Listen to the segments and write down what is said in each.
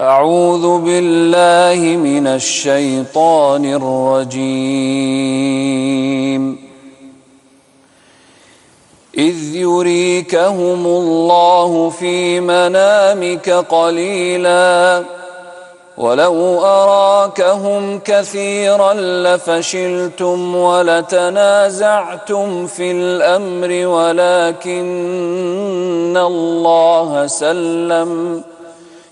أعوذ بالله من الشيطان الرجيم. إذ يريكهم الله في منامك قليلا ولو أراكهم كثيرا لفشلتم ولتنازعتم في الأمر ولكن الله سلم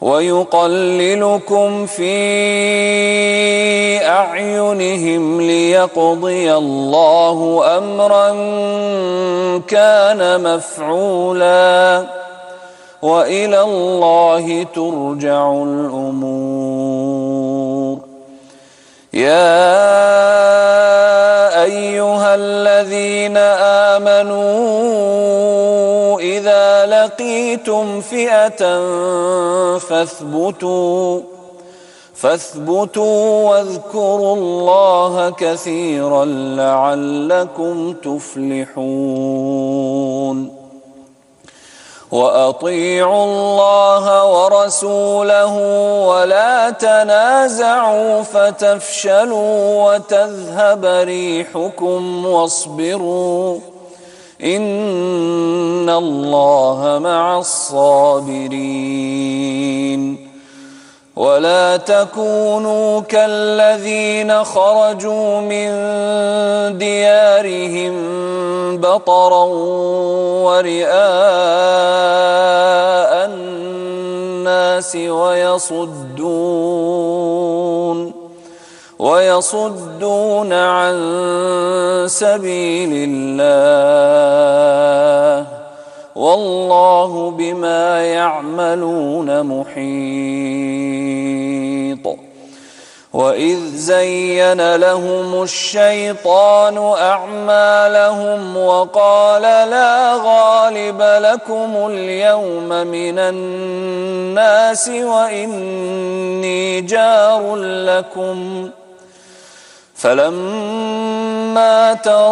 ويقللكم في أعينهم ليقضي الله أمرا كان مفعولا وإلى الله ترجع الأمور. يا أيها الذين آمنوا لقيتم فئة فاثبتوا فاثبتوا واذكروا الله كثيرا لعلكم تفلحون. وأطيعوا الله ورسوله ولا تنازعوا فتفشلوا وتذهب ريحكم واصبروا. ان الله مع الصابرين ولا تكونوا كالذين خرجوا من ديارهم بطرا ورئاء الناس ويصدون ويصدون عن سبيل الله والله بما يعملون محيط. وإذ زين لهم الشيطان أعمالهم وقال لا غالب لكم اليوم من الناس وإني جار لكم. فلما تراءت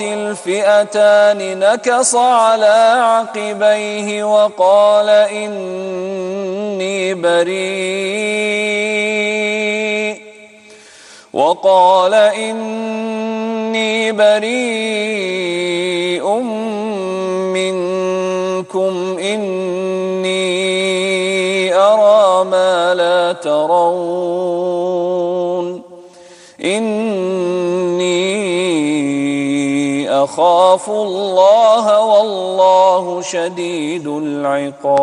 الفئتان نكص على عقبيه وقال إني بريء وقال إني بريء منكم إني أرى ما لا ترون إني أخاف الله والله شديد العقاب.